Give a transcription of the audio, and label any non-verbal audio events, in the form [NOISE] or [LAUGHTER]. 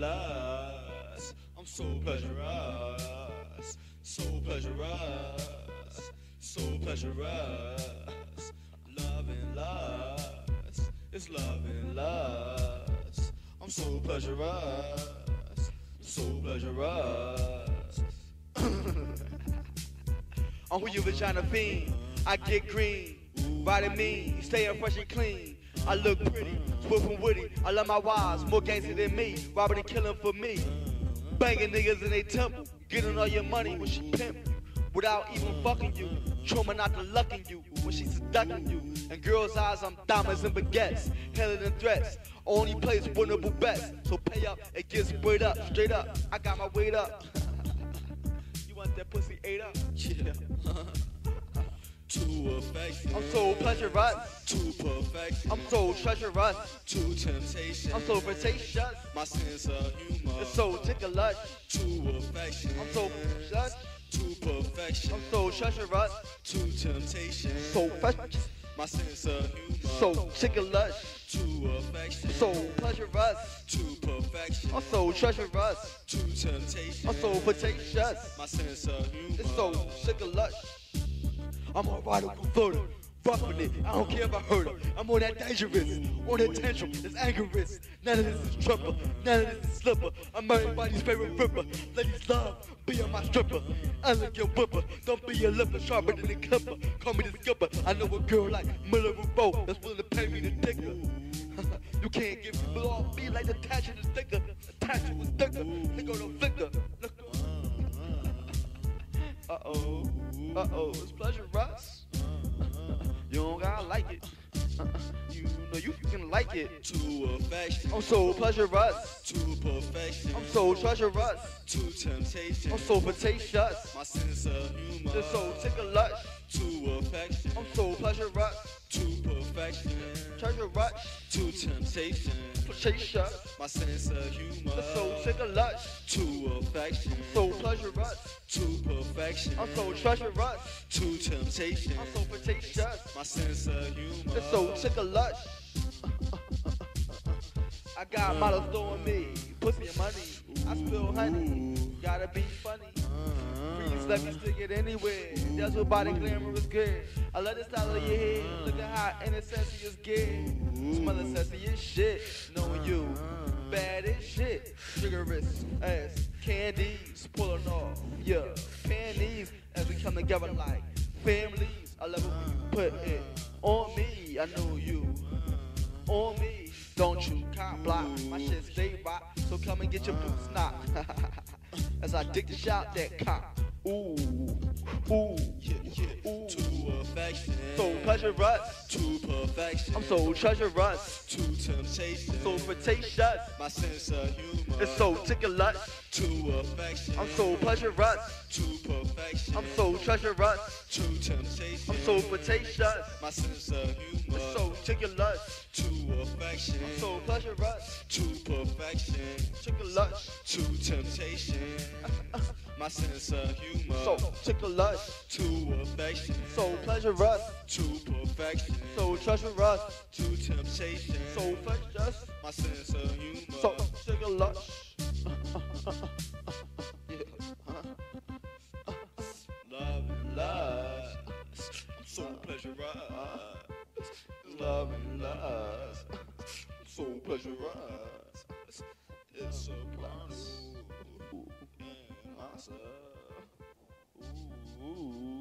lust. I'm so pleasurous, so pleasurous, so pleasurous. Love and lust, it's love and lust. I'm so pleasurous, so pleasurous. I'm [LAUGHS] who your vagina fiend. I get green, Body mean, staying fresh and clean. I look pretty, swift and. I love my wives, more gangster than me. Robbing and killing for me. Banging niggas in they temple, getting all your money when she pimp. Without even fucking you, trauma not the luck in you when she's seducting you. In girls' eyes, I'm diamonds and baguettes, hailing than threats. Only place winnable bets, so pay up and get sprayed up, straight up. I got my weight up. [LAUGHS] you want that pussy ate up? Yeah. [LAUGHS] to affection. I'm so pleasurous. To perfection. I'm so treacherous. To temptation. I'm so flirtatious. My sense of humor. It's so ticklish. To affection. I'm so shut. To perfection. I'm so treacherous. To temptation. So fresh. My sense of humor. So ticklish. To affection. So pleasure pleasurous. To perfection. I'm so treacherous. To temptation. I'm so flirtatious. My sense of humor. It's so ticklish. I'm a radical floater. Roughing it, I don't care if I hurt her. I'm on that dangerous, on that tantrum, it's angerous. None of this is tripper, none of this is slipper. I'm everybody's favorite ripper. Ladies love, be on my stripper. I like your whipper, don't be a lipper, sharper than a clipper. Call me the skipper. I know a girl like Miller Rowe that's willing to pay me the dicker. [LAUGHS] you can't get off me like the attaching is thicker. Attaching was thicker, uh oh, it's pleasure, Russ. You don't gotta like it. You know you can like it. To affection. I'm so pleasurous. To perfection. I'm so treacherous. To temptation. I'm so flirtatious. My sense of humor. It's so ticklish. To affection. I'm so pleasurous. To perfection. Treacherous. To temptation. Flirtatious. My sense of humor. It's so ticklish. To affection. So pleasurous. To perfection. I'm so treacherous. To temptation. I'm so flirtatious. My sense of humor. It's so ticklish. I got models throwing me pussy and money. I spill honey. Gotta be funny. Uh. Let me stick it anywhere. That's what body glamour is good. I love the style of your hair. Look at how innocent is good. Smelling sexy as shit. Knowing you bad as shit. Sugarous as candies pulling off. Yeah, panties as we come together like families. I love it when you put it on me. I know you on me. Don't you cop block. My shit stay rock. So come and get your boots knocked. [LAUGHS] As I dig the shot that cop. Ooh, ooh, Yeah, yeah. ooh. To affection. So pleasurous. To perfection. I'm so treacherous. To temptation. So flirtatious. My sense of humor. It's so ticklish. To affection. I'm so pleasurous. To perfection. I'm so treacherous. To temptation. I'm so flirtatious. My sense of humor. It's so ticklish. To affection. I'm so pleasurous. To perfection. Ticklish. To temptation. [LAUGHS] My sense of humor. So ticklish. To affection. So pleasurous. To perfection. So treacherous. To temptation. So flirtatious. My sense of humor. So ticklish. yeah. love and lust. So pleasurized. Love and lust. So pleasurous. Ooh, ooh,